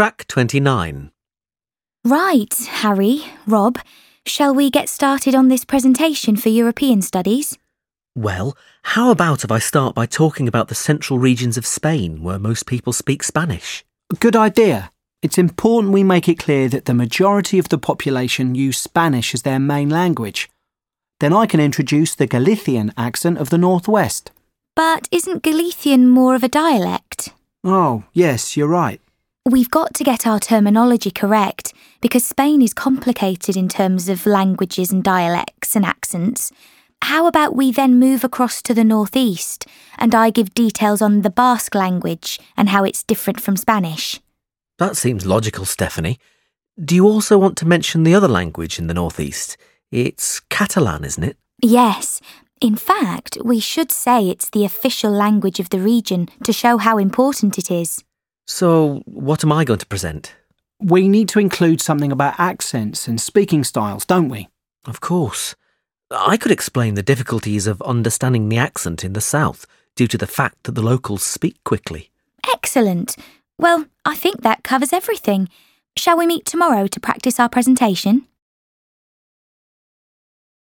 Track 29. Right, Harry, Rob, shall we get started on this presentation for European studies? Well, how about if I start by talking about the central regions of Spain where most people speak Spanish? Good idea. It's important we make it clear that the majority of the population use Spanish as their main language. Then I can introduce the Galician accent of the Northwest. But isn't Galician more of a dialect? Oh, yes, you're right. We've got to get our terminology correct because Spain is complicated in terms of languages and dialects and accents. How about we then move across to the northeast and I give details on the Basque language and how it's different from Spanish? That seems logical, Stephanie. Do you also want to mention the other language in the northeast? It's Catalan, isn't it? Yes. In fact, we should say it's the official language of the region to show how important it is. So, what am I going to present? We need to include something about accents and speaking styles, don't we? Of course. I could explain the difficulties of understanding the accent in the south due to the fact that the locals speak quickly. Excellent. Well, I think that covers everything. Shall we meet tomorrow to practice our presentation?